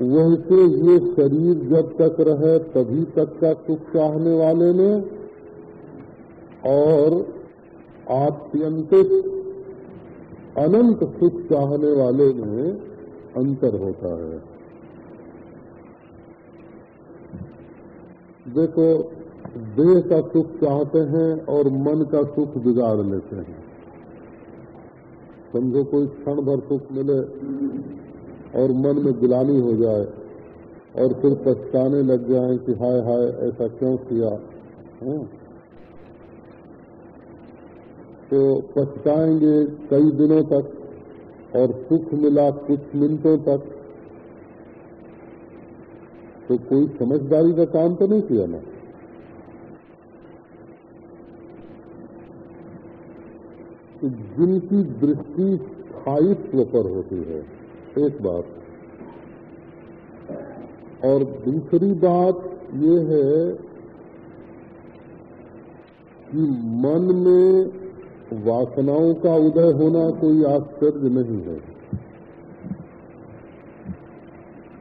वैसे ये शरीर जब तक रहे, तभी तक का सुख चाहने वाले में और आत्यंतिक अनंत सुख चाहने वाले में अंतर होता है। देखो, देह का सुख चाहते हैं और मन का सुख बिगाड़ लेते हैं। समझो कोई क्षण भर सुख मिले और मन में गुलामी हो जाए और फिर पछताने लग जाए कि हाय हाय, ऐसा क्यों किया? है? तो पछताएँगे कई दिनों तक और सुख मिला कुछ मिनटों तक। तो कोई समझदारी का काम तो नहीं किया ना? तो जिनकी दृष्टि स्थायित्व पर होती है एक बात। और दूसरी बात ये है कि मन में वासनाओं का उदय होना कोई आश्चर्य नहीं है।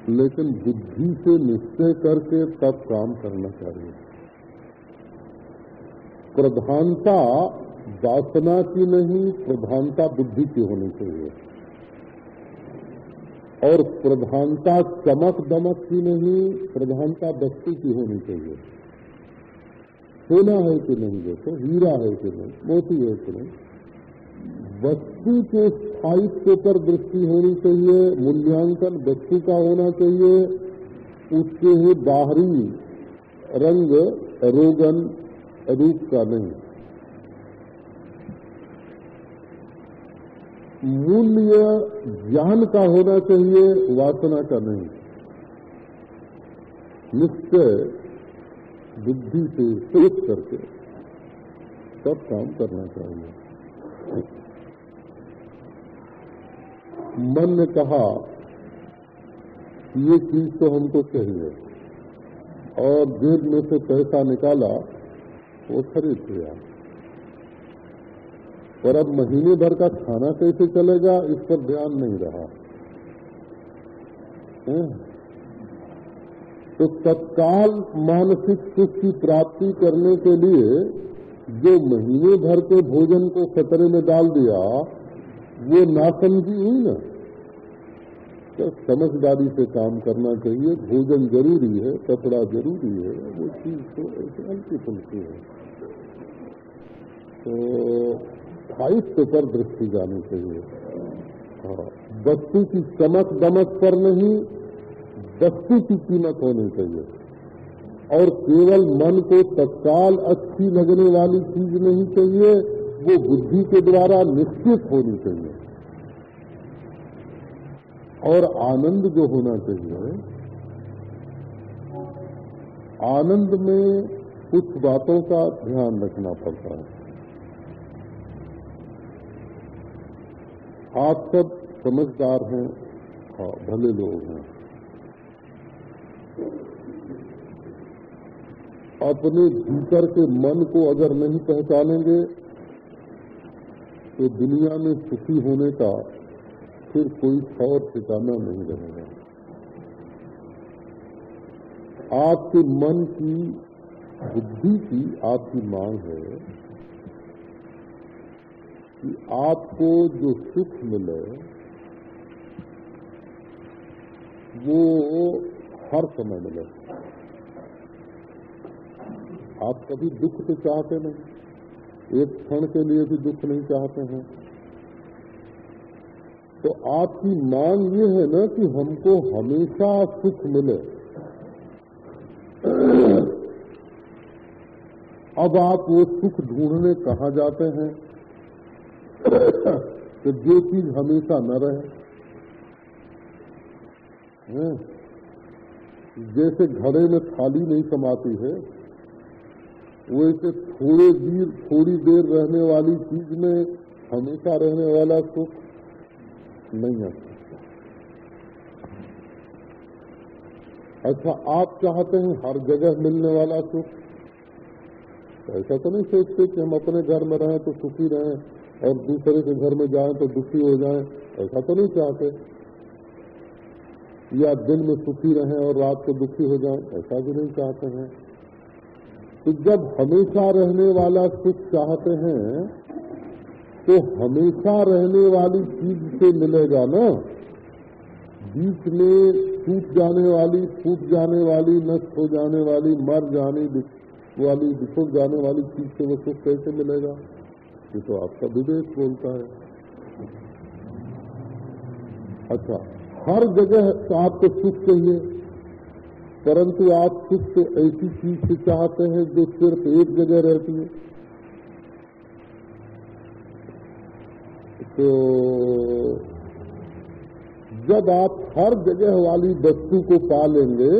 लेकिन बुद्धि से निश्चय करके तब काम करना चाहिए। प्रधानता वासना की नहीं, प्रधानता बुद्धि की होनी चाहिए। और प्रधानता चमक दमक की नहीं, प्रधानता वस्तु की होनी चाहिए। सोना है कि नहीं देखो, हीरा है कि नहीं, मोती है कि नहीं। वस्तु के स्थायित्व पर दृष्टि होनी चाहिए, मूल्यांकन वस्तु का होना चाहिए। उसके ही बाहरी रंग रोगन रूप का नहीं। मूल्य ज्ञान का होना चाहिए, वासना का नहीं। निश्चय बुद्धि से सोच करके सब काम करना चाहिए। मन ने कहा, ये चीज़ तो हमको चाहिए। और जेब में से पैसा निकाला, वो खरीद लिया। पर अब महीने भर का खाना कैसे चलेगा, इस पर ध्यान नहीं रहा। है? तो तत्काल मानसिक सुख की प्राप्ति करने के लिए जो महीने भर के भोजन को खतरे में डाल दिया, वो नासमझी हुई ना। तो समझदारी से काम करना चाहिए, भोजन ज़रूरी है, कपड़ा ज़रूरी है, वो चीज़ तो ऐसे हल्की फुल्की है। तो स्थायित्व पर दृष्टि जानी चाहिए। हाँ वस्तु की चमक दमक पर नहीं, वस्तु की कीमत होनी चाहिए। और केवल मन को तत्काल अच्छी लगने वाली चीज़ नहीं चाहिए, वो बुद्धि के द्वारा निश्चित होनी चाहिए। और आनंद जो होना चाहिए, आनंद में कुछ बातों का ध्यान रखना पड़ता है। आप सब समझदार हैं हाँ भले लोग हैं। अपने भीतर के मन को अगर नहीं पहचानेंगे तो दुनिया में सुखी होने का फिर कोई और ठिकाना नहीं रहेगा। आपके मन की, बुद्धि की आपकी मांग है कि आपको जो सुख मिले, वो हर समय मिले। आप कभी दुख तो चाहते नहीं, एक क्षण के लिए भी दुख नहीं चाहते हैं। तो आपकी मांग ये है ना कि हमको हमेशा सुख मिले। अब आप वो सुख ढूँढने कहा जाते हैं? कि जो चीज़ हमेशा न रहे? जैसे घड़े में थाली नहीं समाती है, वैसे थोड़े देर थोड़ी देर रहने वाली चीज़ में हमेशा रहने वाला सुख नहीं है। अच्छा आप चाहते हैं हर जगह मिलने वाला सुख? ऐसा तो नहीं सोचते कि हम अपने घर में रहें तो सुखी रहें। और दूसरे के घर में जाएँ तो दुखी हो जाएँ, ऐसा तो नहीं चाहते। या दिन में सुखी रहें और रात को दुखी हो जाएँ, ऐसा भी नहीं चाहते हैं। तो जब हमेशा रहने वाला सुख चाहते हैं तो हमेशा रहने वाली चीज़ से मिलेगा ना। बीच में टूट जाने वाली, फूट जाने वाली, नष्ट हो जाने वाली, मर जाने वाली बिछुड़ जाने वाली चीज़ से वो सुख कैसे मिलेगा? ये तो आपका विवेक बोलता है। अच्छा हर जगह तो आपको सुख चाहिए, परंतु आप सुख तो ऐसी चीज़ से चाहते हैं जो सिर्फ़ एक जगह रहती है। तो जब आप हर जगह वाली वस्तु को पा लेंगे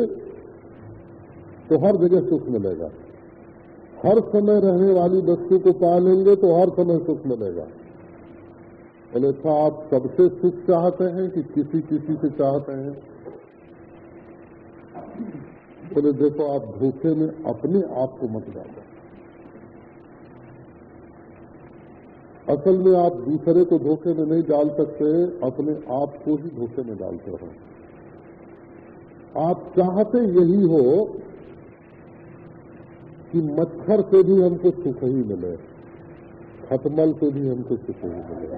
तो हर जगह सुख मिलेगा। हर समय रहने वाली वस्तु को पा लेंगे तो हर समय सुख मिलेगा। अन्यथा आप सबसे सुख चाहते हैं कि किसी किसी से चाहते हैं। बोले, देखो, आप धोखे में अपने आप को मत डालो। असल में आप दूसरे को धोखे में नहीं डाल सकते, अपने आप को ही धोखे में डालते हो आप चाहते यही हो कि मच्छर से भी हमको सुख ही मिले, खतमल से भी हमको सुख ही मिले,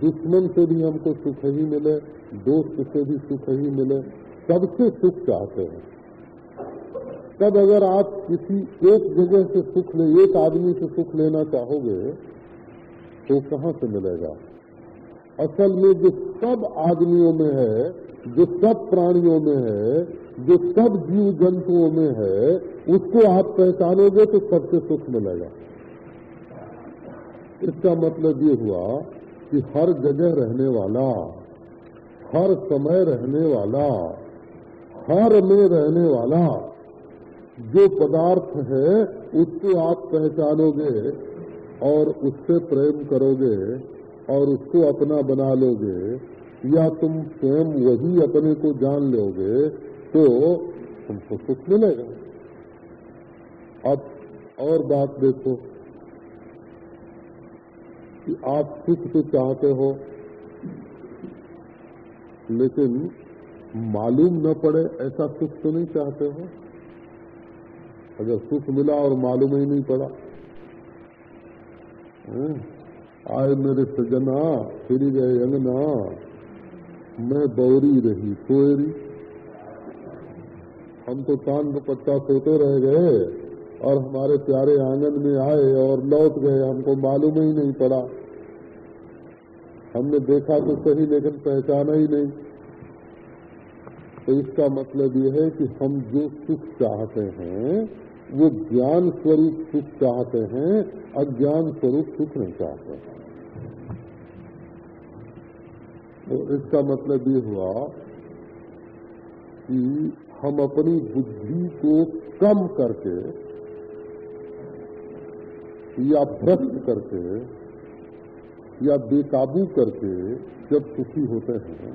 दुश्मन से भी हमको सुख ही मिले, दोस्त से भी सुख ही मिले, सबसे सुख चाहते हैं। तब अगर आप किसी एक जगह से सुख ले, एक आदमी से सुख लेना चाहोगे तो कहाँ से मिलेगा? असल में जो सब आदमियों में है, जो सब प्राणियों में है जो सब जीव जंतुओं में है, उसको आप पहचानोगे तो सबसे सुख मिलेगा। इसका मतलब ये हुआ कि हर जगह रहने वाला, हर समय रहने वाला, हर में रहने वाला, जो पदार्थ है, उसको आप पहचानोगे और उससे प्रेम करोगे और उसको अपना बना लोगे, या तुम स्वयं वही अपने को जान लोगे तो तुमको सुख मिलेगा अब और बात देखो कि आप सुख तो चाहते हो, लेकिन मालूम न पड़े ऐसा सुख तो नहीं चाहते हो? अगर सुख मिला और मालूम ही नहीं पड़ा। आए मेरे सजना, फिर गए अंगना, मैं बौरी रही सोएरी हम तो तान पट्टा सोते रह गए और हमारे प्यारे आँगन में आए और लौट गए, हमको मालूम ही नहीं पड़ा। हमने देखा तो सही, लेकिन पहचाना ही नहीं। तो इसका मतलब ये है कि हम जो सुख चाहते हैं, वो ज्ञान स्वरूप सुख चाहते हैं, अज्ञान स्वरूप सुख नहीं चाहते तो इसका मतलब ये हुआ कि हम अपनी बुद्धि को कम करके या भ्रष्ट करके या बेकाबू करके जब सुखी होते हैं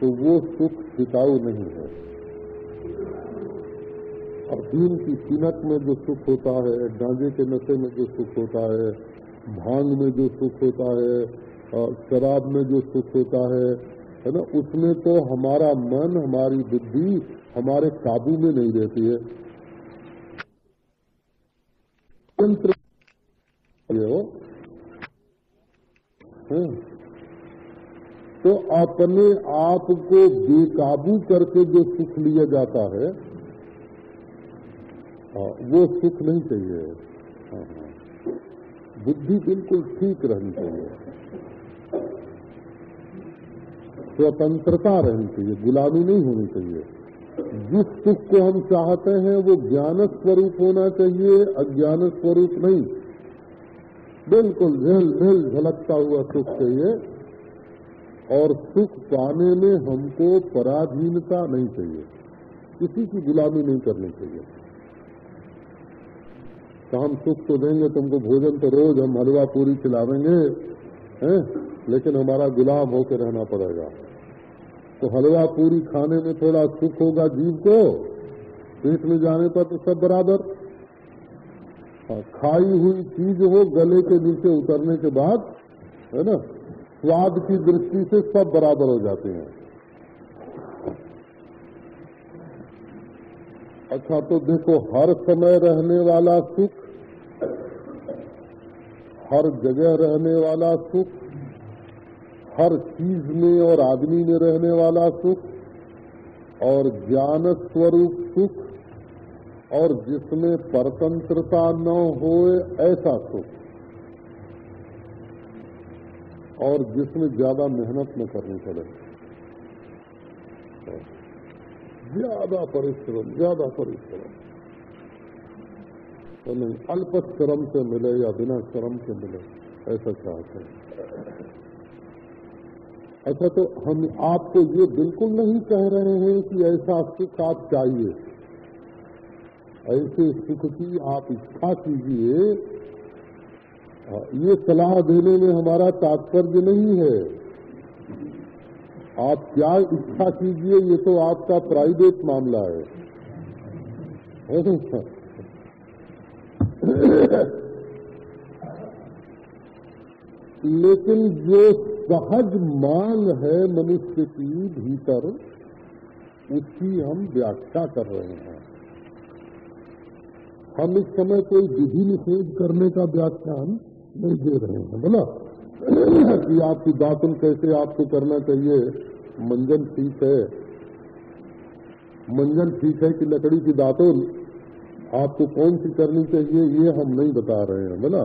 तो वो सुख टिकाऊ नहीं है। और दिन की कीमत में जो सुख होता है गांजे के नशे में जो सुख होता है, भाँग में जो सुख होता है शराब में जो सुख होता है है ना, उसमें तो हमारा मन, हमारी बुद्धि हमारे काबू में नहीं रहती है। यंत्र तो अपने आप को बेकाबू करके जो सुख लिया जाता है वो सुख नहीं चाहिए। बुद्धि बिल्कुल ठीक रहनी चाहिए। स्वतंत्रता रहनी चाहिए, गुलामी नहीं होनी चाहिए। जिस सुख को हम चाहते हैं, वो ज्ञान स्वरूप होना चाहिए, अज्ञान स्वरूप नहीं। बिल्कुल झेल झेल झलकता हुआ सुख चाहिए, और सुख पाने में हमको पराधीनता नहीं चाहिए। किसी की गुलामी नहीं करनी चाहिए। हम सुख तो देंगे, तुमको भोजन तो रोज हम हलवा पूरी खिलावेंगे, हैं? लेकिन हमारा गुलाम होकर रहना पड़ेगा। तो हलवा पूरी खाने में थोड़ा सुख होगा जीव को। पेट में जाने पर तो सब बराबर। खाई हुई चीज़ हो गले के नीचे उतरने के बाद, है ना, स्वाद की दृष्टि से सब बराबर हो जाते हैं। अच्छा तो देखो, हर समय रहने वाला सुख, हर जगह रहने वाला सुख हर चीज़ में और आदमी में रहने वाला सुख और ज्ञान स्वरूप सुख और जिसमें परतंत्रता न हो ऐसा सुख। और जिसमें ज़्यादा मेहनत न करनी पड़े। ज़्यादा परिश्रम ज़्यादा परिश्रम। तो नहीं, अल्प श्रम से मिले या बिना श्रम से मिले, ऐसा चाहते हैं। अच्छा तो हम आपको ये बिल्कुल नहीं कह रहे हैं कि ऐसा सुख आप चाहिए। ऐसे सुख की आप इच्छा कीजिए। ये सलाह देने में हमारा तात्पर्य नहीं है। आप क्या इच्छा कीजिए, ये तो आपका प्राइवेट मामला है। लेकिन जो सहज मांग है मनुष्य की भीतर, उसकी हम व्याख्या कर रहे हैं। हम इस समय कोई विधि निषेध करने का व्याख्यान नहीं दे रहे हैं। बोला कि आपकी दातुन कैसे आपको करना चाहिए? मंजन ठीक है। मंजन ठीक है कि लकड़ी की दातुन आपको कौन सी करनी चाहिए, ये हम नहीं बता रहे हैं। बोला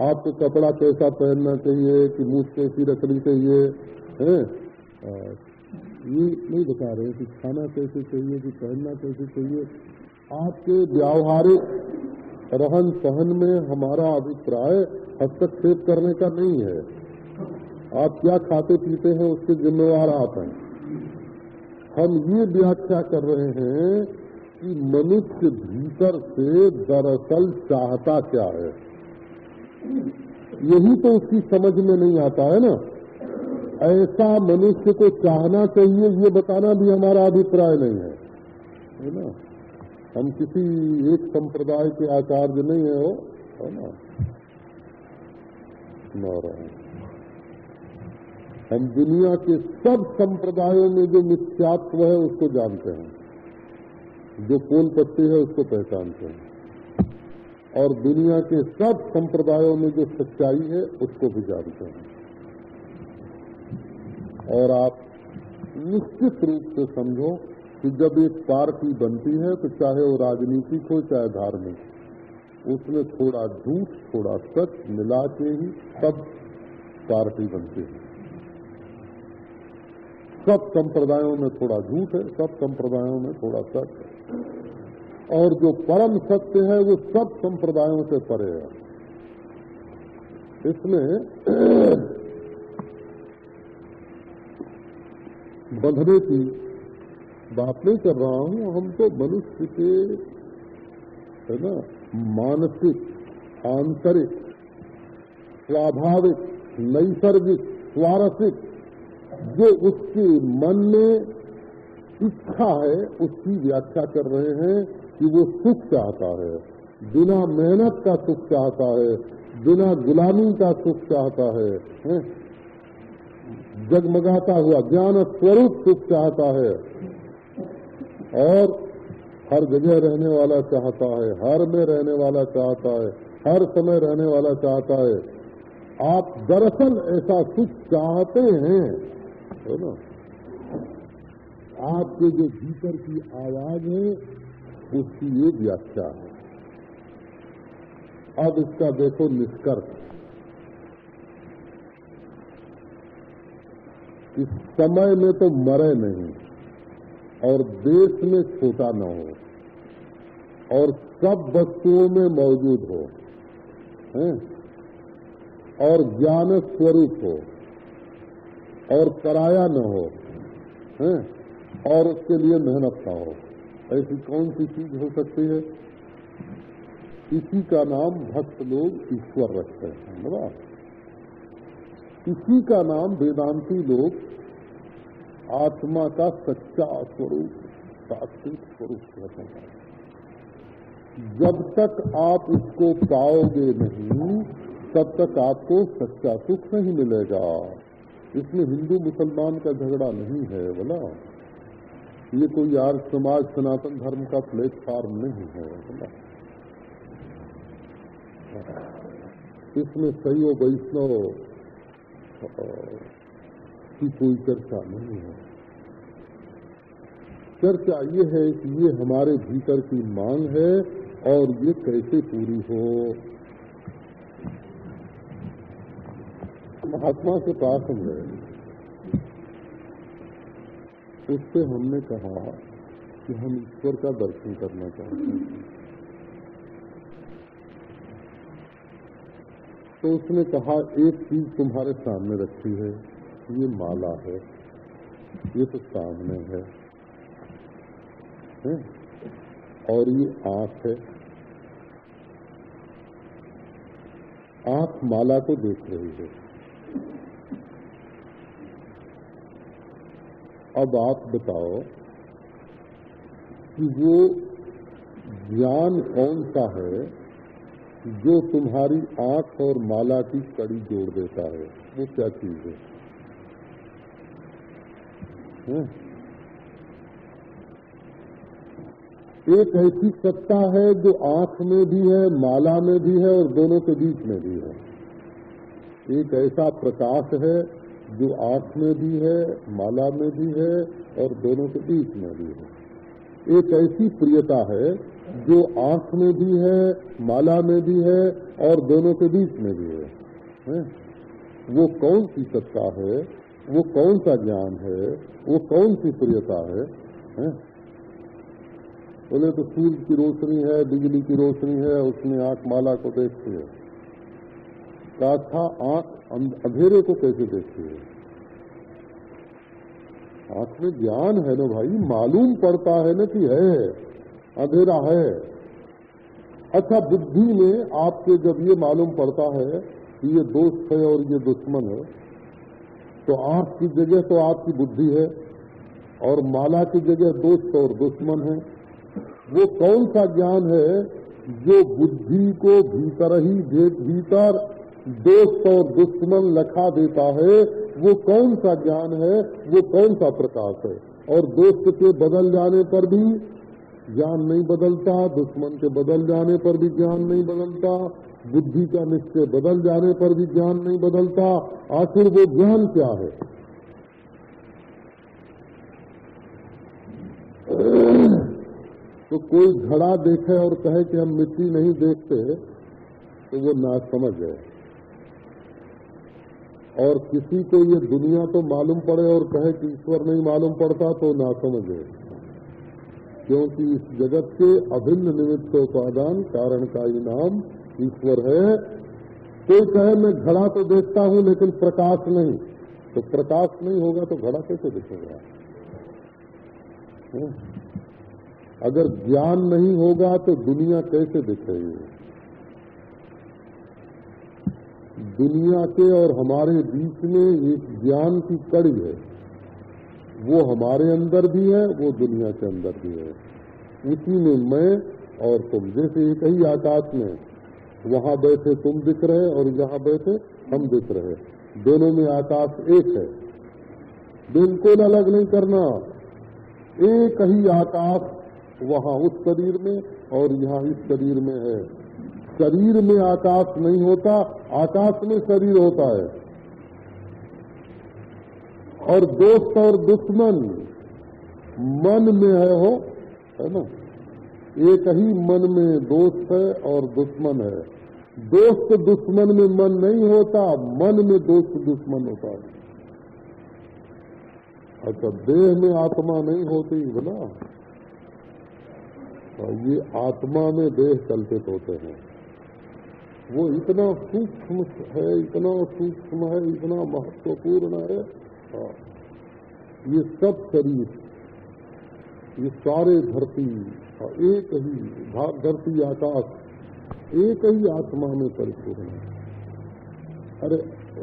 आपको कपड़ा कैसा पहनना चाहिए, कि मुँह कैसी रखनी चाहिए, है? ये नहीं बता रहे कि खाना कैसे चाहिए, कि पहनना कैसे चाहिए। आपके व्यावहारिक रहन सहन में हमारा अभिप्राय हस्तक्षेप करने का नहीं है। आप क्या खाते पीते हैं उसके जिम्मेवार आप हैं। हम ये व्याख्या कर रहे हैं कि मनुष्य भीतर से दरअसल चाहता क्या है। यही तो उसकी समझ में नहीं आता है ना। ऐसा मनुष्य को चाहना चाहिए, ये बताना भी हमारा अभिप्राय नहीं है। है ना? हम किसी एक संप्रदाय के आचार्य नहीं है वो, है ना? नारायण। हम दुनिया के सब संप्रदायों में जो मिथ्यात्व है, उसको जानते हैं। जो पोल पत्ती है, उसको पहचानते हैं। और दुनिया के सब संप्रदायों में जो सच्चाई है, उसको भी जानते हैं और आप निश्चित रूप से समझो कि जब एक पार्टी बनती है तो चाहे वो राजनीतिक हो, चाहे धार्मिक, उसमें थोड़ा झूठ, थोड़ा सच मिला के ही सब पार्टी बनती है। सब संप्रदायों में थोड़ा झूठ है, सब संप्रदायों में थोड़ा सच है। और जो परम सत्य है, वो सब संप्रदायों से परे है। इसमें बंधने की बात नहीं कर रहा हूँ। हम तो मनुष्य के, है ना, मानसिक, आंतरिक, स्वाभाविक, नैसर्गिक, स्वारसिक, जो उसके मन में इच्छा है उसकी व्याख्या कर रहे हैं कि वो सुख चाहता है। बिना मेहनत का सुख चाहता है बिना गुलामी का सुख चाहता है, है? जगमगाता हुआ ज्ञान स्वरूप सुख चाहता है। और हर जगह रहने वाला चाहता है हर में रहने वाला चाहता है हर समय रहने वाला चाहता है। आप दरअसल ऐसा सुख चाहते हैं है ना? आपके जो भीतर की आवाज़ है, उसकी ये व्याख्या है अब इसका देखो निष्कर्ष इस समय में तो मरे नहीं, और देश में छोटा न हो, और सब वस्तुओं में मौजूद हो, हैं? और ज्ञान स्वरूप हो, और कराया न हो, हैं? और उसके लिए मेहनत का हो। ऐसी कौन सी चीज़ हो सकती है? इसी का नाम भक्त लोग ईश्वर रखते हैं बड़ा इसी का नाम वेदांती लोग आत्मा का सच्चा स्वरूप, सात्विक स्वरूप कहते हैं। जब तक आप उसको पाओगे नहीं, तब तक आपको सच्चा सुख नहीं मिलेगा। इसमें हिंदू मुसलमान का झगड़ा नहीं है, बोला। ये कोई यार समाज, सनातन धर्म का प्लेटफॉर्म नहीं है। इसमें सही वैष्णव की कोई चर्चा नहीं है। चर्चा ये है कि ये हमारे भीतर की मांग है और ये कैसे पूरी हो। महात्मा के पास हम गए उससे हमने कहा कि हम ईश्वर का दर्शन करना चाहते हैं। तो उसने कहा एक चीज़ तुम्हारे सामने रखी है ये माला है ये तो सामने है, है? और ये आँख है। आँख माला को देख रही है। अब आप बताओ कि वो ज्ञान कौन सा है जो तुम्हारी आँख और माला की कड़ी जोड़ देता है? वो क्या चीज़ है? एक ऐसी सत्ता है जो आँख में भी है, माला में भी है और दोनों के बीच में भी है। एक ऐसा प्रकाश है जो आँख में भी है माला में भी है और दोनों के बीच में भी है। एक ऐसी प्रियता है जो आँख में भी है माला में भी है और दोनों के बीच में भी है, है? वो कौन सी सत्ता है? वो कौन सा ज्ञान है? वो कौन सी प्रियता है, है? बोले तो सूर्य की रोशनी है बिजली की रोशनी है उसमें आँख माला को देखती है। का था आँख अंधेरे को कैसे देखती है? आँख में ज्ञान है ना भाई, मालूम पड़ता है ना कि है अंधेरा है। अच्छा बुद्धि में आपके जब ये मालूम पड़ता है कि ये दोस्त है और ये दुश्मन है तो आँख की जगह तो आपकी बुद्धि है, और माला की जगह दोस्त और दुश्मन है। वो कौन सा ज्ञान है जो बुद्धि को भीतर ही भीतर दोस्त और दुश्मन लखा देता है, वो कौन सा ज्ञान है, वो कौन सा प्रकाश है? और दोस्त के बदल जाने पर भी ज्ञान नहीं बदलता, दुश्मन के बदल जाने पर भी ज्ञान नहीं बदलता, बुद्धि का निश्चय बदल जाने पर भी ज्ञान नहीं बदलता। आखिर वो ज्ञान क्या है? तो कोई घड़ा देखे और कहे कि हम मिट्टी नहीं देखते तो वो ना समझ है। और किसी को ये दुनिया तो मालूम पड़े और कहे कि ईश्वर नहीं मालूम पड़ता तो ना समझे। क्योंकि इस जगत के अभिन्न निमित्तोपादान कारण का ही नाम ईश्वर है। कोई कहे, मैं घड़ा तो देखता हूँ, लेकिन प्रकाश नहीं। तो प्रकाश नहीं होगा तो घड़ा कैसे दिखेगा? अगर ज्ञान नहीं होगा तो दुनिया कैसे दिखेगी? दुनिया के और हमारे बीच में एक ज्ञान की कड़ी है। वो हमारे अंदर भी है, वो दुनिया के अंदर भी है। उसी में मैं और तुम, जैसे एक ही आकाश में, वहाँ बैठे तुम दिख रहे और यहाँ बैठे हम दिख रहे। दोनों में आकाश एक है। बिल्कुल अलग नहीं करना। एक ही आकाश वहाँ उस शरीर में और यहाँ इस शरीर में है। शरीर में आकाश नहीं होता, आकाश में शरीर होता है। और दोस्त और दुश्मन मन में है हो, है ना? एक ही मन में दोस्त है और दुश्मन है। दोस्त दुश्मन में मन नहीं होता, मन में दोस्त दुश्मन होता है। अच्छा देह में आत्मा नहीं होती बोला ये आत्मा में देह कल्पित होते हैं। वो इतना सूक्ष्म है इतना सूक्ष्म है इतना महत्वपूर्ण है। हाँ। ये सब शरीर ये सारे धरती हाँ, एक ही धरती आकाश एक ही आत्मा में परिपूर्ण है। अरे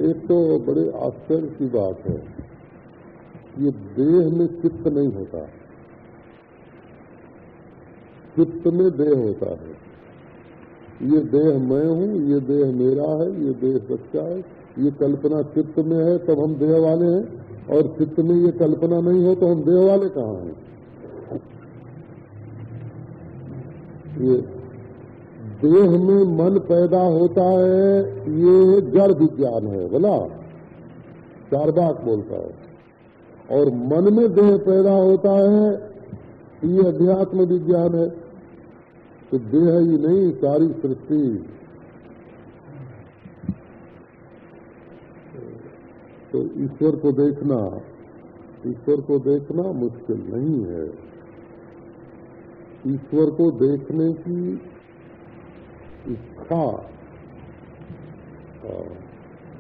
एक तो बड़े आश्चर्य की बात है ये देह में चित्त नहीं होता। चित्त में देह होता है। ये देह मैं हूँ, ये देह मेरा है, ये देह सच्चा है, ये कल्पना चित्त में है, तब हम देह वाले हैं। और चित्त में ये कल्पना नहीं हो तो हम देह वाले कहाँ हैं? ये देह में मन पैदा होता है, ये जड़ विज्ञान है, बोला? चार चारबाग बोलता है। और मन में देह पैदा होता है, ये अध्यात्म विज्ञान है। तो देह ही नहीं, सारी सृष्टि। तो ईश्वर को देखना, ईश्वर को देखना मुश्किल नहीं है। ईश्वर को देखने की इच्छा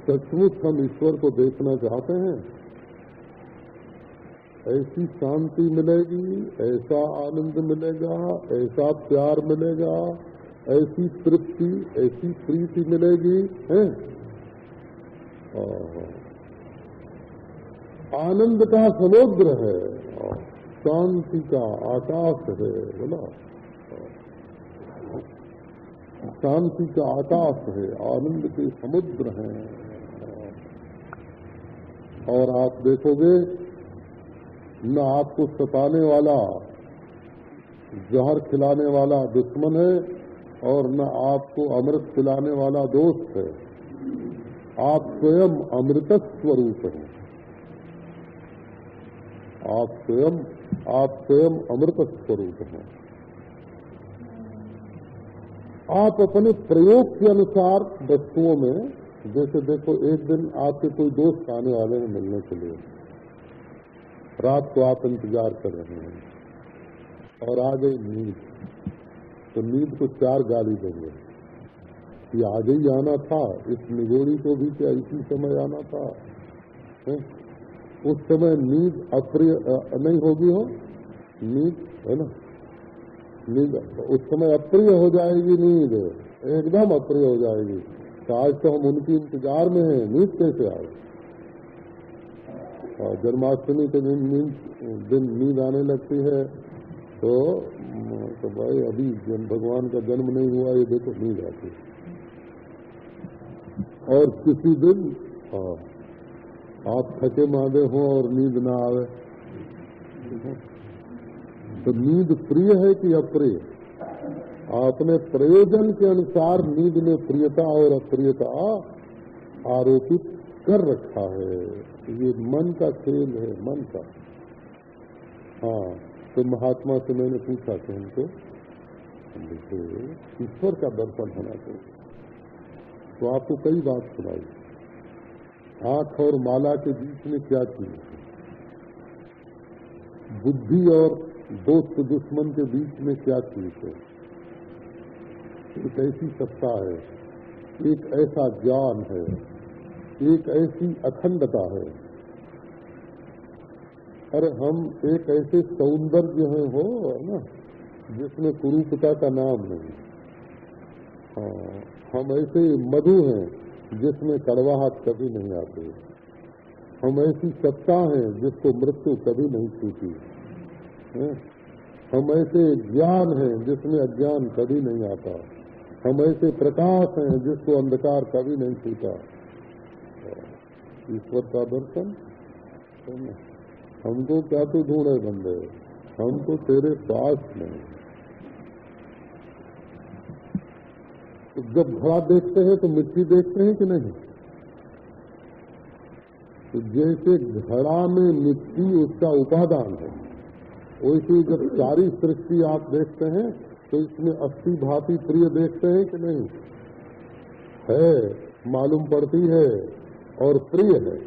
सचमुच हम ईश्वर को देखना चाहते हैं। ऐसी शांति मिलेगी, ऐसा आनंद मिलेगा, ऐसा प्यार मिलेगा, ऐसी तृप्ति, ऐसी प्रीति मिलेगी, है? आनंद का समुद्र है, शांति का आकाश है बोला शांति का आकाश है, आनंद के समुद्र हैं। और आप देखोगे न आपको सताने वाला, जहर खिलाने वाला दुश्मन है और न आपको अमृत खिलाने वाला दोस्त है। आप स्वयं अमृत स्वरूप हैं। आप स्वयं आप स्वयं अमृत स्वरूप हैं। आप अपने प्रयोग के अनुसार वस्तुओं में, जैसे देखो एक दिन आपके कोई दोस्त आने वाले हैं मिलने के लिए। रात को आप इंतज़ार कर रहे हैं। और आ गई नींद। तो नींद को चार गाली देंगे कि आज ही आना था, इस निगोड़ी को भी क्या इसी समय आना था? है? उस समय नींद अप्रिय नहीं होगी हो? नींद, है ना? नींद, उस समय अप्रिय हो जाएगी नींद। एकदम अप्रिय हो जाएगी। तो आज तो हम उनकी इंतज़ार में हैं। नींद कैसे आए? जन्माष्टमी के दिन नींद दिन नींद आने लगती है तो तो भाई, अभी जन, भगवान का जन्म नहीं हुआ, ये देखो, नींद आती और किसी दिन हाँ आप थके मादे हो और नींद ना आवे। तो नींद प्रिय है कि अप्रिय? आपने प्रयोजन के अनुसार नींद में प्रियता और अप्रियता आरोपित कर रखा है ये मन का खेल है, मन का। हाँ तो महात्मा से मैंने पूछा कि हमको देखो ईश्वर का दर्शन होना चाहिए। तो आपको कई बात सुनाई। आँख और माला के बीच में क्या चीज़ है? बुद्धि और दोस्त दुश्मन के बीच में क्या चीज़ है? एक ऐसी सत्ता है, एक ऐसा ज्ञान है एक ऐसी अखंडता है। अरे हम एक ऐसे सौंदर्य हैं हो ना, जिसमें कुरूपता का नाम नहीं हाँ हम ऐसे मधु हैं, जिसमें कड़वाहट कभी नहीं आती। हम ऐसी सत्ता हैं, जिसको मृत्यु कभी नहीं छूती। हम ऐसे ज्ञान हैं, जिसमें अज्ञान कभी नहीं आता। हम ऐसे प्रकाश हैं, जिसको अंधकार कभी नहीं छूता। ईश्वर का दर्शन? हमको क्या तो ढूंढे बंदे? हम तो तेरे पास में तो जब घड़ा देखते हैं तो मिट्टी देखते हैं कि नहीं? तो जैसे घड़ा में मिट्टी, उसका उपादान है। वैसे जब सारी सृष्टि आप देखते हैं तो इसमें अस्थि, भांति, प्रिय देखते हैं कि नहीं? है, मालूम पड़ती है। और प्रिय है।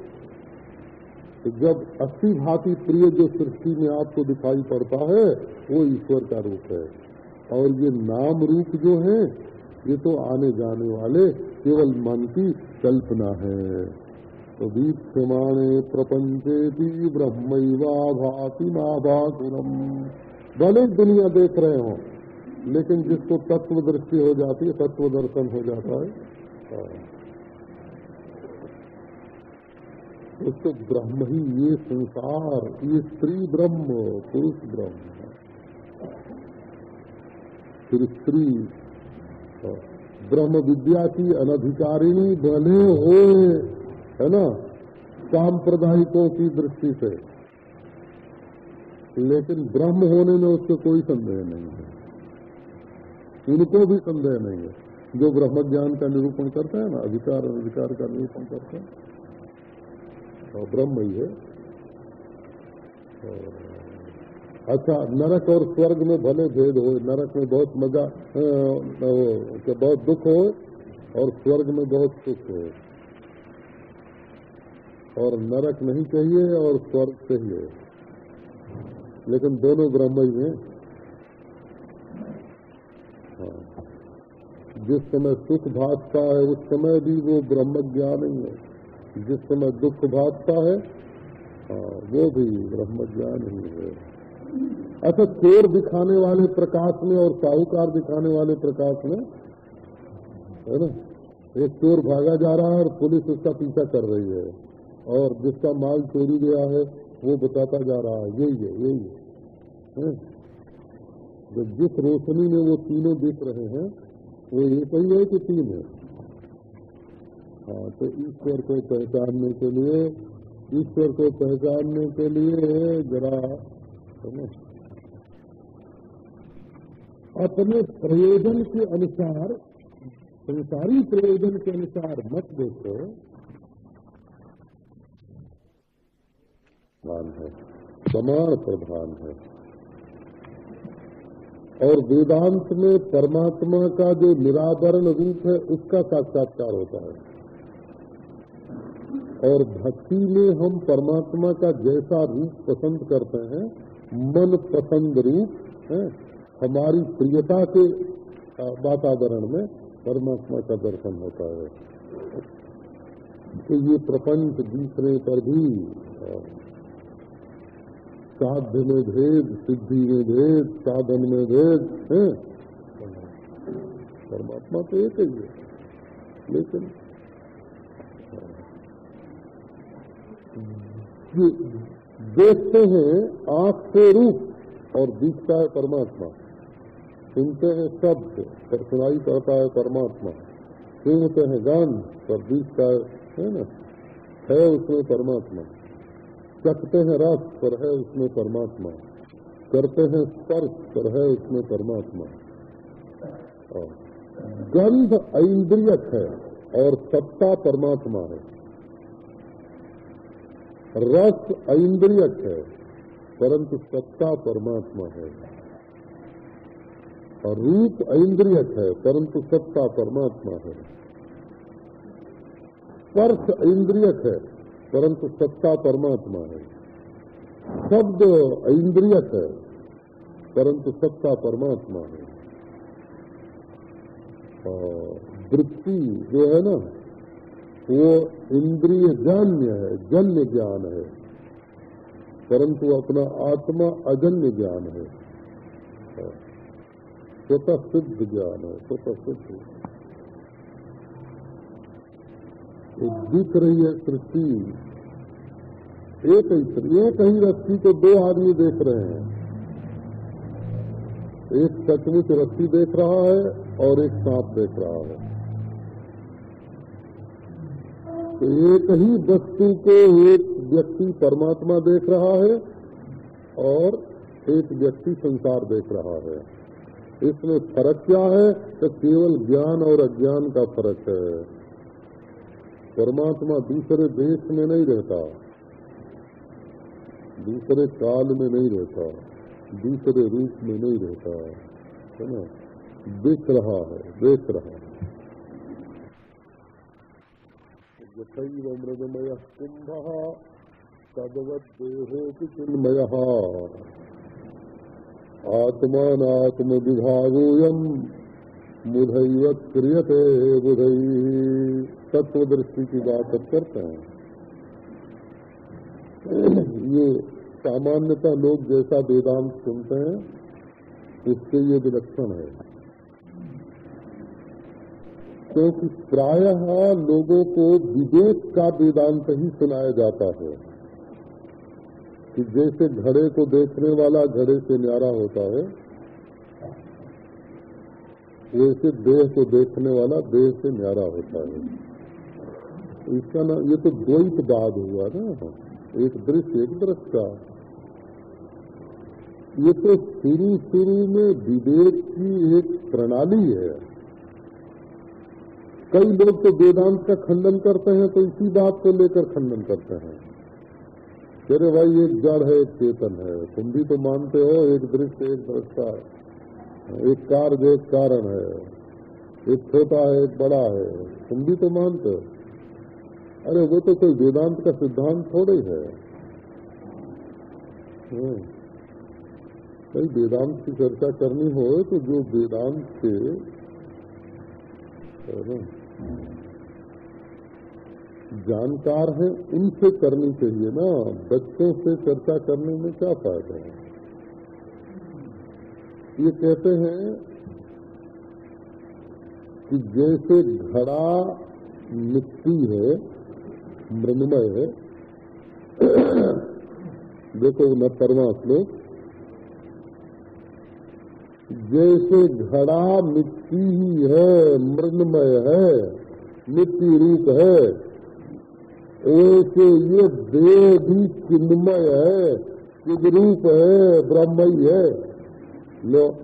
तो जब अस्थि भांति प्रिय जो सृष्टि में आपको दिखाई पड़ता है, वो ईश्वर का रूप है। और ये नाम रूप जो है, ये तो आने जाने वाले केवल मन की कल्पना है। तो वीक्षमाणे प्रपंचे भी ब्रह्मवा भाति नाभासुरम। भले दुनिया देख रहे हो, लेकिन जिसको तत्व दृष्टि हो जाती है तत्व दर्शन हो जाता है। उसको ब्रह्म ही ये संसार, ये स्त्री ब्रह्म, पुरुष ब्रह्म। फिर स्त्री, ब्रह्म विद्या की अनधिकारिणी बने हो है ना? सांप्रदायिकों की दृष्टि से। लेकिन ब्रह्म होने में उसको कोई संदेह नहीं है। उनको भी संदेह नहीं है। जो ब्रह्म ज्ञान का निरूपण करते हैं ना, अधिकार अनधिकार का निरूपण करते हैं। और ब्रह्म ही है। अच्छा नरक और स्वर्ग में भले भेद हो, नरक में बहुत मज़ा हो बहुत दुख हो और स्वर्ग में बहुत सुख हो। और नरक नहीं चाहिए और स्वर्ग चाहिए। लेकिन दोनों ब्रह्म ही हैं। हाँ। जिस समय सुख भागता है, उस समय भी वो ब्रह्म ज्ञान ही है। जिस समय दुख भागता है वो भी ब्रह्म ज्ञान ही है। अच्छा चोर दिखाने वाले प्रकाश में और साहूकार दिखाने वाले प्रकाश में, है ना? एक चोर भागा जा रहा है और पुलिस उसका पीछा कर रही है। और जिसका माल चोरी गया है, वो बताता जा रहा है, यही है यही है है? जब जिस रोशनी में वो तीनों दिख रहे हैं, वो ये ही है कि तीन हाँ? तो ईश्वर को पहचानने के लिए, ईश्वर को पहचानने के लिए जरा अपने प्रयोजन के अनुसार, संसारी प्रयोजन के अनुसार मत देखो। प्रधान है। प्रमाण प्रधान है। और वेदांत में परमात्मा का जो निरावरण रूप है, उसका साक्षात्कार होता है। और भक्ति में हम परमात्मा का जैसा रूप पसंद करते हैं, मन पसंद रूप, है, हमारी प्रियता के वातावरण में परमात्मा का दर्शन होता है। तो ये प्रपंच दूसरे पर भी साध्य में भेद, सिद्धि में भेद, साधन में भेद, है। परमात्मा तो एक ही है, लेकिन देखते हैं आँख से रूप और दिखता है परमात्मा। सुनते हैं शब्द पर सुनाई करता है परमात्मा। सुनते हैं गान पर दिखता है ना? है उसमें परमात्मा। चखते हैं रस पर है उसमें परमात्मा। करते हैं स्पर्श पर है उसमें परमात्मा। गंध ऐन्द्रियक है और सत्ता परमात्मा है। रस ऐन्द्रियक है, परंतु सत्ता परमात्मा है। और रूप ऐन्द्रियक है, परंतु सत्ता परमात्मा है। स्पर्श ऐन्द्रियक है, परंतु सत्ता परमात्मा है। शब्द इंद्रियक है, परंतु सत्ता परमात्मा है। वृत्ति जो है ना वो इंद्रिय जान्य है, जन्य ज्ञान है। परंतु अपना आत्मा अजन्य ज्ञान है। स्वतः सिद्ध ज्ञान है, स्वतः सिद्ध। तो दिख रही है सृष्टि। एक ही एक ही रस्सी को दो आदमी देख रहे हैं। एक सचमुच रस्सी देख रहा है और एक सांप देख रहा है तो एक ही वस्तु को एक व्यक्ति परमात्मा देख रहा है और एक व्यक्ति संसार देख रहा है। इसमें फ़र्क क्या है? तो केवल ज्ञान और अज्ञान का फ़र्क है। परमात्मा दूसरे देश में नहीं रहता, दूसरे काल में नहीं रहता, दूसरे रूप में नहीं रहता, है ना? दिख रहा है, देख रहा है। यथैव कुंभ चिन्मय। आत्मात्म विभागोयम मुधैव क्रियते बुधई तत्व दृष्टि की बात अब करते हैं ये सामान्यतः लोग जैसा वेदांत सुनते हैं उससे ये विलक्षण है। क्योंकि प्रायः लोगों को विवेक का वेदांत ही सुनाया जाता है कि जैसे घड़े को देखने वाला घड़े से न्यारा होता है, वैसे देह को देखने वाला देह से न्यारा होता है। इसका ना, ये तो द्वैतवाद हुआ ना। एक दृश्य, एक दृष्टा। ये तो शुरू शुरू में विवेक की एक प्रणाली है। कई लोग तो वेदांत का खंडन करते हैं तो इसी बात को लेकर खंडन करते हैं। अरे भाई, एक जड़ है, एक चेतन है। तुम भी तो मानते हो, एक दृश्य एक दृष्टा एक कार्य एक कारण है, एक छोटा है, एक बड़ा है, तुम भी तो मानते हो। अरे, वो तो कोई वेदांत का सिद्धांत थोड़े है कई वेदांत की चर्चा करनी हो तो जो वेदांत से जानकार है, उनसे करनी चाहिए ना। बच्चों से चर्चा करने में क्या फ़ायदा है? ये कहते हैं कि जैसे घड़ा मिट्टी है, मृणमय है देखो न परमा श्लोक जैसे घड़ा मिट्टी ही है मृणमय है, मिट्टी रूप है, ऐसे ये देह भी चिन्मय है, चिद रूप है, ब्रह्मई है। लो।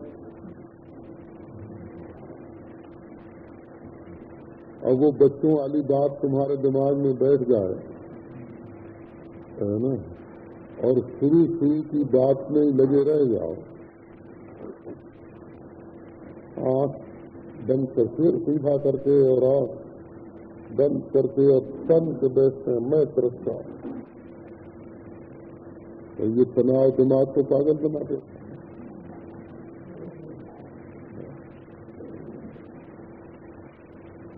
अब वो बच्चों वाली बात तुम्हारे दिमाग में बैठ जाए, है ना? और शुरू शुरू की बात में लगे रह जाओ। आँख बंद करके सीधा करके और आँख बंद करके और तन के बैठते हैं, मैं तरसता तो ये तनाव दिमाग को पागल बना देता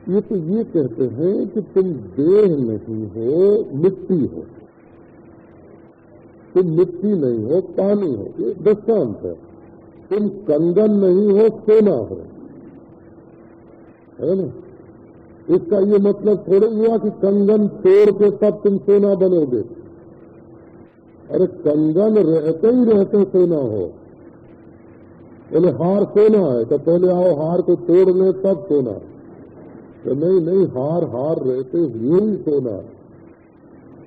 ये तो ये कहते हैं कि तुम देह नहीं हो, मिट्टी हो। तुम मिट्टी नहीं हो, पानी हो, ये दृष्टांत है। तुम कंगन नहीं हो, सोना हो। है ना? इसका ये मतलब थोड़े हुआ कि कंगन तोड़ के सब तुम सोना बनोगे। अरे कंगन रहते ही रहते सोना हो। बोले, हार सोना है तो पहले आओ, हार को तोड़ ले तब सोना। तो नहीं नहीं, हार हार रहते हुए ही सोना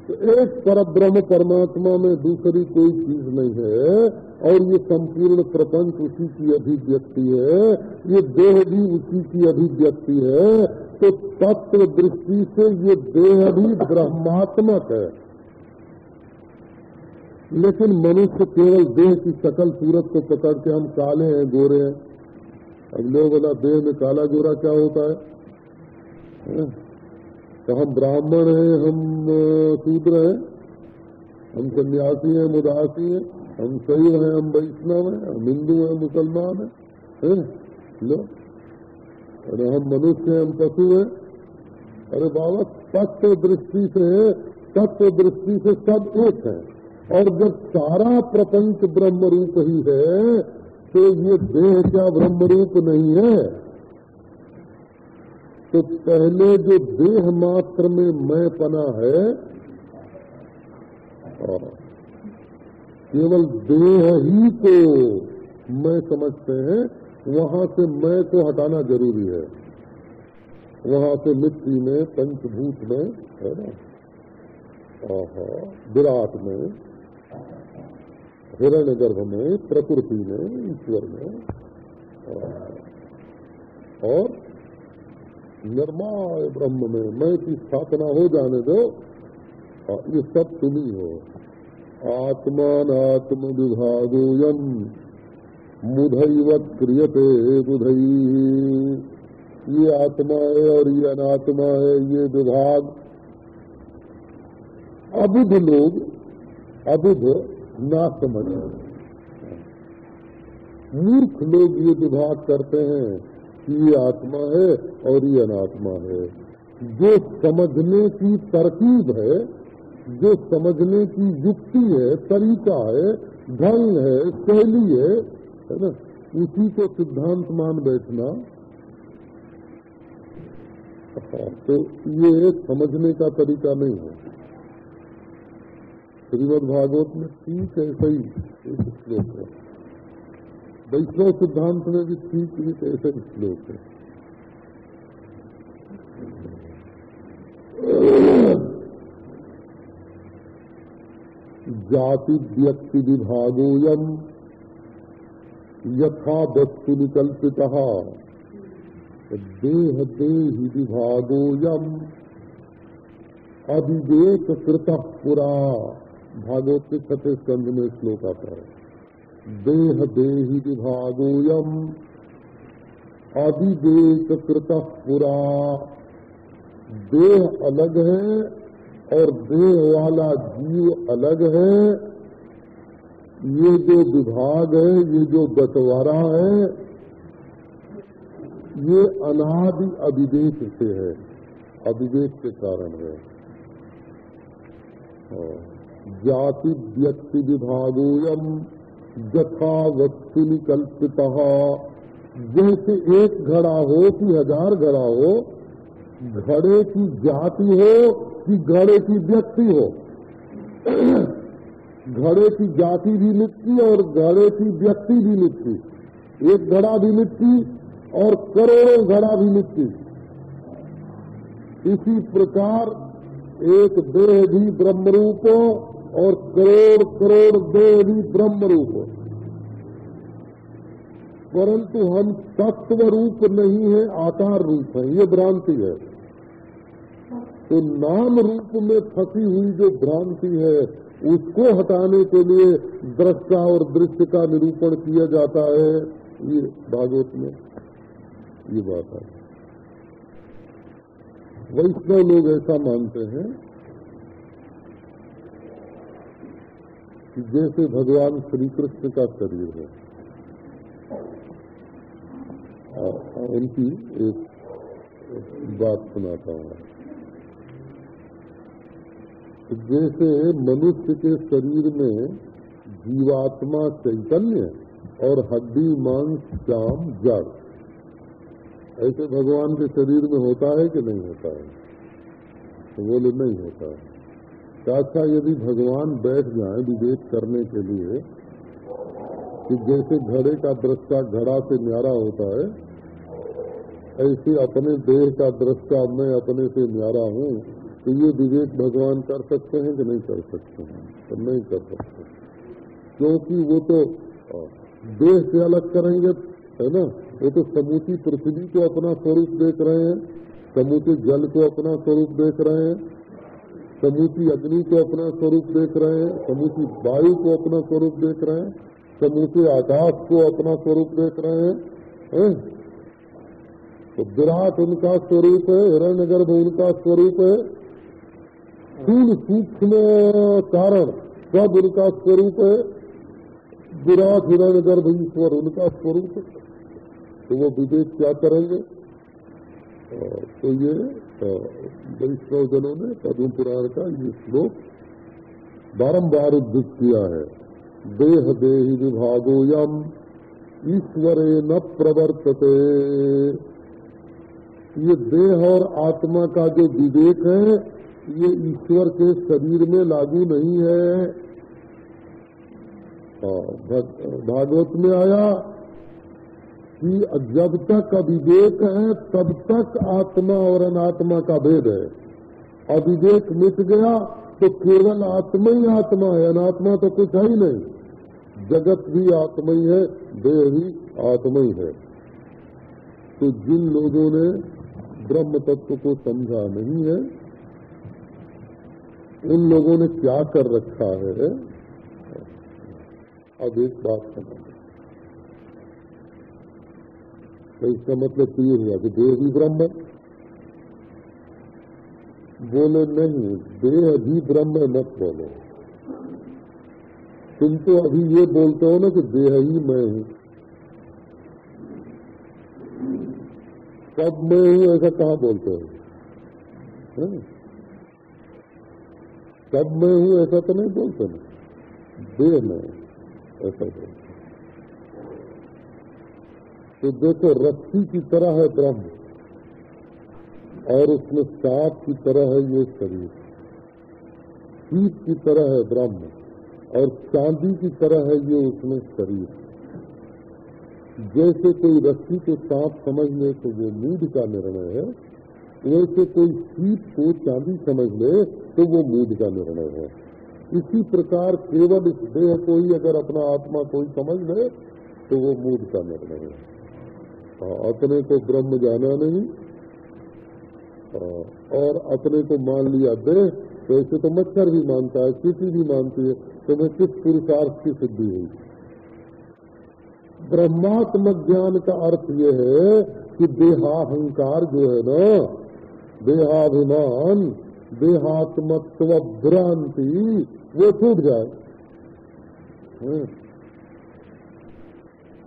तो एक पर ब्रह्म परमात्मा में दूसरी कोई चीज़ नहीं है, और ये संपूर्ण प्रपंच उसी की अभिव्यक्ति है, ये देह भी उसी की अभिव्यक्ति है तो तत्व दृष्टि से ये देह भी ब्रह्मात्मक है। लेकिन मनुष्य केवल देह की सकल सूरत को पकड़ के हम काले हैं, गोरे हैं। अब लोग बोला, देह में काला गोरा क्या होता है? तो हम ब्राह्मण हैं हम शूद्र हैं। हम सन्यासी हैं, मुदासी हैं। हम शैव हैं, हम वैष्णव हैं। हम हिंदू हैं, मुसलमान हैं। है? लो। अरे हम मनुष्य हैं, हम पशु हैं। अरे बाबा, तत्व दृष्टि से, तत्व दृष्टि से सब एक है। और जब सारा प्रपंच ब्रह्म रूप ही है तो ये देह क्या ब्रह्म रूप नहीं है? तो पहले जो देह मात्र में मैं पना है केवल देह ही को मैं समझते हैं, वहाँ से मैं को हटाना ज़रूरी है। वहाँ से मिट्टी में, पंचभूत में, है ना? विराट में हिरण्य गर्भ में, प्रकृति में, ईश्वर में और निर्माण ब्रह्म में मैं की स्थापना हो जाने दो ये सब तुम्ही हो आत्मात्म विभागोयम मुधैव क्रियते बुधई ये आत्मा है और ये अनात्मा है, ये विभाग। अबुध लोग, अबुध ना समझ मूर्ख लोग ये विभाग करते हैं। कि ये आत्मा है और ये अनात्मा है। जो समझने की तरकीब है, जो समझने की युक्ति है, तरीका है, ढंग है, शैली है है ना, उसी को सिद्धांत मान बैठना। तो ये समझने का तरीका नहीं है। श्रीमद भागवत में ठीक ऐसा ही श्लोक है। वैष्णव सिद्धांत में भी ठीक ठीक ऐसे श्लोक है। जाति व्यक्ति विभागोयम यथा वस्तु निकल्पित। देह देहि विभागोयम अविवेक कृत पुरा। भागवत के छठे स्कंध में श्लोक आता है। देह देहि विभागोयम अविवेक कृत पुरा। देह अलग है और देह वाला जीव अलग है। ये जो विभाग है, ये जो बंटवारा है, ये अनादि अविवेक से है। अविवेक के कारण है। जाति व्यक्ति विभागोयम जथा वस्तु निकल्पित जैसे एक घड़ा हो कि हज़ार घड़ा हो, घड़े की जाति हो कि घड़े की व्यक्ति हो। घड़े की जाति भी मिट्टी और घड़े की व्यक्ति भी मिट्टी। एक घड़ा भी मिट्टी और करोड़ों घड़ा भी मिट्टी। इसी प्रकार एक देह भी ब्रह्मरूप और करोड़ करोड़ देह भी ब्रह्मरूप परंतु हम तत्व रूप नहीं है, आकार रूप है, ये भ्रांति है। तो नाम रूप में फंसी हुई जो भ्रांति है, उसको हटाने के लिए दृष्टा और दृश्य का निरूपण किया जाता है, ये भागवत में, ये बात है। वैष्णव लोग ऐसा मानते हैं कि जैसे भगवान श्री कृष्ण का शरीर है। उनकी एक बात सुनाता हूँ। जैसे मनुष्य के शरीर में जीवात्मा चैतन्य और हड्डी, मांस श्याम जड़, ऐसे भगवान के शरीर में होता है कि नहीं होता है? तो बोले, नहीं होता है। अच्छा यदि भगवान बैठ जाए विवेक करने के लिए, कि जैसे घड़े का दृष्टा घड़ा से न्यारा होता है, ऐसे अपने देह का दृष्टा मैं अपने से न्यारा हूँ तो ये विवेक भगवान कर सकते हैं कि नहीं कर सकते हैं? तो नहीं कर सकते। क्योंकि वो तो देह से अलग करेंगे, है ना? वो तो समूची पृथ्वी को अपना स्वरूप देख रहे हैं, समूचे जल को अपना स्वरूप देख रहे हैं समूची अग्नि को अपना स्वरूप देख रहे हैं समूची वायु को अपना स्वरूप देख रहे हैं समूचे आकाश को अपना स्वरूप देख रहे हैं, है? तो विराट उनका स्वरूप है हिरण्य गर्भ उनका स्वरूप है। स्थूल सूक्ष्म कारण सब उनका स्वरूप है। विराट हिरण गर्भ ईश्वर उनका स्वरूप है। तो वो विदेश क्या करेंगे? तो ये वैष्णव जनों ने पद्म पुराण का ये श्लोक बारम्बार उद्धृत किया है। देह देही विभागोयम ईश्वरे न प्रवर्तते। ये देह और आत्मा का जो विवेक है, ये ईश्वर के शरीर में लागू नहीं है। भागवत में आया कि जब तक अविवेक है, तब तक आत्मा और अनात्मा का भेद है। अविवेक मिट गया तो केवल आत्मा ही आत्मा है, अनात्मा तो कुछ है ही नहीं। जगत भी आत्मा ही है, देह भी आत्मा ही है। तो जिन लोगों ने ब्रह्म तत्व को समझा नहीं है, उन लोगों ने क्या कर रखा है? अब एक बात समझ। तो इसका मतलब तो ये हुआ कि देह भी ब्रह्म बोले नहीं, देह भी ब्रह्म मत बोलो। तुम तो अभी ये बोलते हो ना कि देह ही मैं हूँ। कब मैं हूँ, ऐसा कहा बोलते हो? सब मैं हूँ, ऐसा तो नहीं बोलते ना। देह में ऐसा बोलते तो देखो रस्सी की तरह है ब्रह्म और उसमें सांप की तरह है ये शरीर। शीत की तरह है ब्रह्म और चांदी की तरह है ये उसमें शरीर। जैसे कोई रस्सी को सांप समझ ले तो वो मूड का निर्णय है। वैसे कोई सीप को चांदी समझ ले तो वो मूड का निर्णय है। इसी प्रकार केवल इस देह को ही अगर अपना आत्मा कोई समझ ले तो वो मूड का निर्णय हाँ, अपने को ब्रह्म जाना नहीं। और अपने को मान लिया देह तो ऐसे तो मच्छर भी मानता है किसी भी मानती है तो किस पुरुषार्थ की सिद्धि हुई? ब्रह्मात्मक ज्ञान का अर्थ यह है कि देहाहंकार जो है ना, देहाभिमान, देहात्मत्व भ्रांति, वो छूट जाए। हाँ।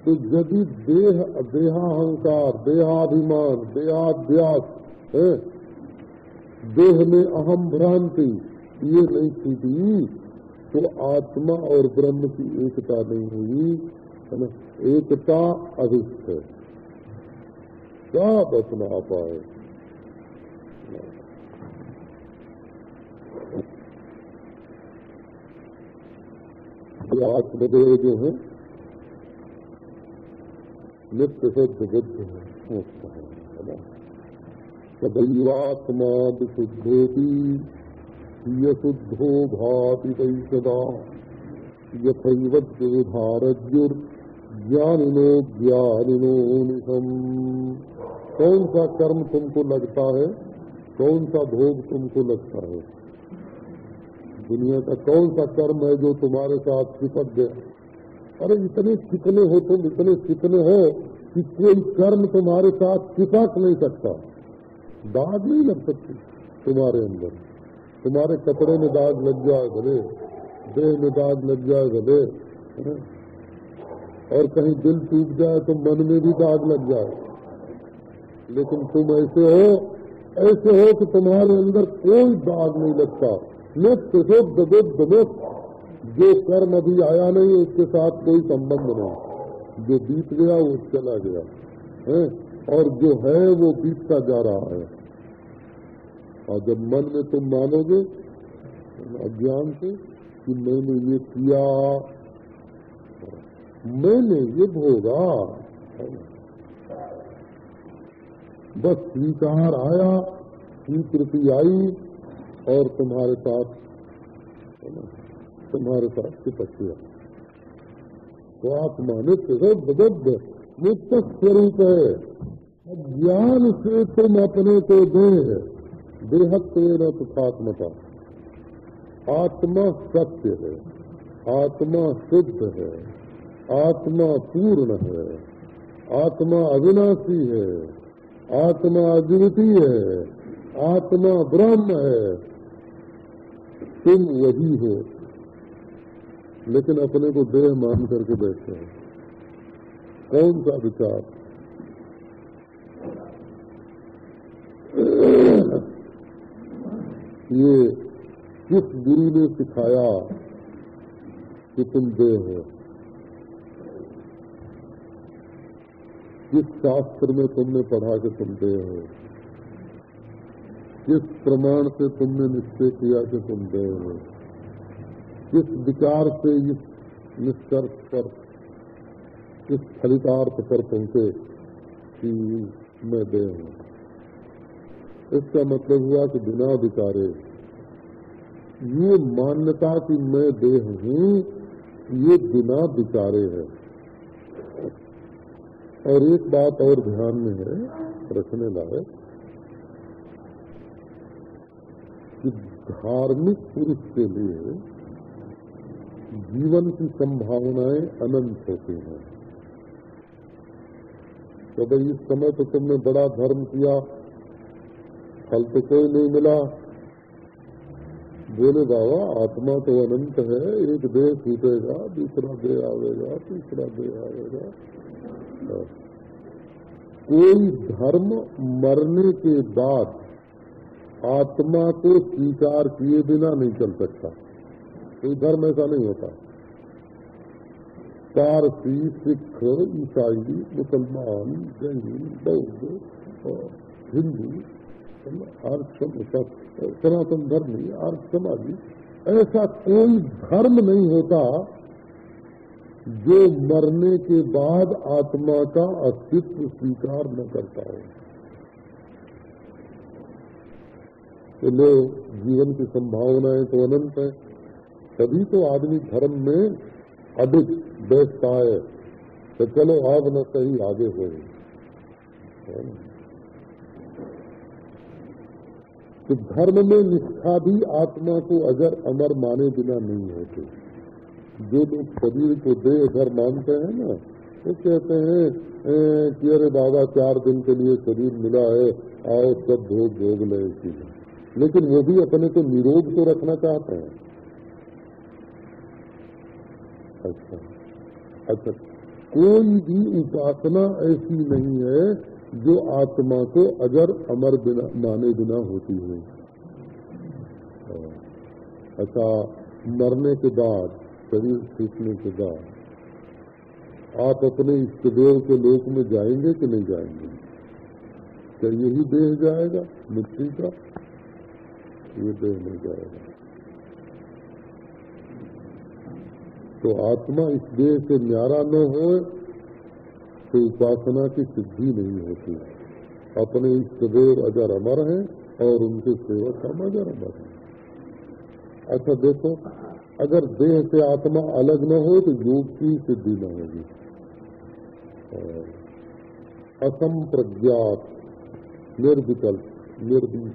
तो यदि देह देहाहंकार, देहाभिमान, देहाध्यास है, देह में अहम भ्रांति, ये नहीं छूटी तो आत्मा और ब्रह्म की एकता नहीं हुई, है ना? एकता अधिक है। सब अपना पाए आत्मदेव जो है नित्य शुद्ध बुद्ध है। ना? सदैवात्मा विशुद्धोपी यशुद्धो भाति वै सदा यथैवद्योधारज्युर् ज्ञानिनो निशम। कौन सा कर्म तुमको लगता है? कौन सा भोग तुमको लगता है? दुनिया का कौन सा कर्म है जो तुम्हारे साथ चिपक गया अरे इतने कितने हो तुम, इतने कितने हो कि कोई कर्म तुम्हारे साथ चिपक नहीं सकता। दाग नहीं लग सकती तुम्हारे अंदर। तुम्हारे कपड़े में दाग लग जाए भले, देह में दाग लग जाए भले और कहीं दिल टूट जाए तो मन में भी दाग लग जाए। लेकिन तुम ऐसे हो ऐसे हो कि तुम्हारे अंदर कोई दाग नहीं लगता। शुद्ध बुद्ध मुक्त जो कर्म अभी आया नहीं, उसके साथ कोई संबंध नहीं। जो बीत गया, वो चला गया। है? और जो है, वो बीतता जा रहा है। और जब मन में तुम मानोगे, अज्ञान से, कि मैंने ये किया, मैंने ये भोगा। बस स्वीकार आया, स्वीकृति आई, और तुम्हारे साथ तुम्हारे साथ चिपक गया तो आत्मा नित्य बुद्ध मुक्त स्वरूप है। ज्ञान से तुम अपने को दे देहत्व न तुथात्मता। आत्मा सत्य है, आत्मा शुद्ध है, आत्मा पूर्ण है, आत्मा अविनाशी है, आत्मा अद्वितीय है, आत्मा ब्रह्म है। तुम वही हो। लेकिन अपने को देह मान करके बैठे हैं। कौन सा विचार? ये किस गुरु ने सिखाया कि तुम देह हो किस शास्त्र में तुमने पढ़ा कि तुम देह हो किस प्रमाण से तुमने निश्चय किया कि तुम देह हो किस विचार से इस निष्कर्ष पर, किस फलितार्थ पर पहुँचे कि मैं दे हूँ? इसका मतलब हुआ कि बिना विचारे, ये मान्यता कि मैं देह हूँ, ये बिना विचारे है। और एक बात और ध्यान में है, रखने लायक, कि धार्मिक पुरुष के लिए जीवन की संभावनाएँ अनंत होती हैं। तो भाई, इस समय तो तुमने बड़ा धर्म किया, फल तो कोई नहीं मिला। बोले, बाबा, आत्मा तो अनंत है, एक देह छूटेगा, दूसरा देह आवेगा, तीसरा देह आवेगा। हाँ। कोई धर्म मरने के बाद आत्मा को स्वीकार किए बिना नहीं चल सकता। कोई धर्म ऐसा नहीं होता। पारसी सिख, ईसाई, मुसलमान, जैन, बौद्ध हिंदू आर्य सनातन धर्म आर्य समाजी ऐसा कोई धर्म नहीं होता जो मरने के बाद आत्मा का अस्तित्व स्वीकार न करता हो तो लोग जीवन की संभावनाएँ तो अनंत है। तभी तो आदमी धर्म में अधिक बैठता है तो चलो आप न सही आगे हो। तो धर्म में निष्ठा भी आत्मा को अगर अमर माने बिना नहीं होती। जो लोग शरीर को देह मानते हैं ना, वो तो कहते हैं कि अरे बाबा, चार दिन के लिए शरीर मिला है, आओ सब भोग भोग लेकिन वो भी अपने को निरोग तो रखना चाहते हैं। अच्छा अच्छा कोई भी उपासना ऐसी नहीं है जो आत्मा को अगर अमर बिना, माने बिना होती है। अच्छा मरने के बाद, शरीर छूटने के बाद, आप अपने इष्टदेव के लोक में जाएँगे कि नहीं जाएँगे? क्या यही देह जाएगा? मिट्टी का? ये देह नहीं जाएगा। तो आत्मा इस देह से न्यारा न हो तो उपासना की सिद्धि नहीं होती। अपने इष्टदेव अजर अमर है और उनके सेवक हम अजर अमर है। अच्छा देखो, अगर देह से आत्मा अलग न हो तो योग की सिद्धि न होगी। असंप्रज्ञात, निर्विकल्प निर्बीज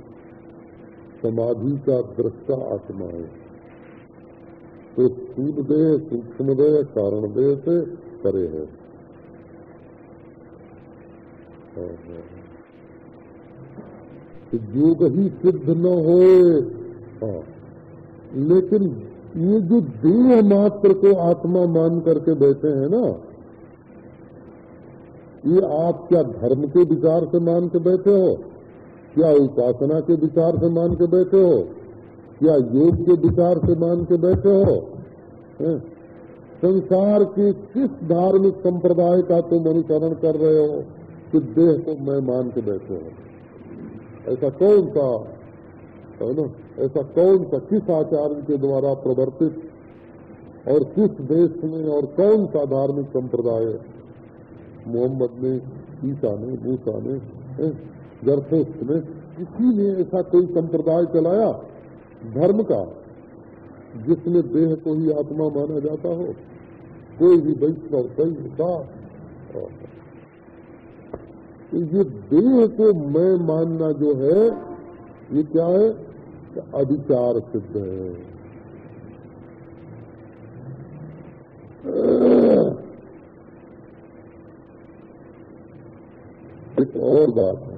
समाधि का दृष्टा आत्मा है। तो स्थूल देह सूक्ष्म देह कारण देह से परे है। तो योग ही सिद्ध न हो हाँ। लेकिन ये जो देह मात्र को आत्मा मान करके बैठे हैं ना, ये आप क्या धर्म के विचार से मान के बैठे हो? क्या उपासना के विचार से मान के बैठे हो? क्या योग के विचार से मान के बैठे हो? संसार के किस धार्मिक संप्रदाय का तुम अनुसरण कर रहे हो कि देह को मैं मान के बैठे हो? ऐसा कौन सा, है ना? ऐसा कौन सा, किस आचार्य के द्वारा प्रवर्तित? और किस देश में और कौन सा धार्मिक संप्रदाय? मोहम्मद ने ईसा ने मूसा ने जरथोस्त ने किसी ने ऐसा कोई संप्रदाय चलाया? धर्म का, जिसमें देह को ही आत्मा माना जाता हो, कोई भी वैष्णव दास ये देह को मैं मानना जो है, ये क्या है? अधिकार सिद्ध है। एक और बात।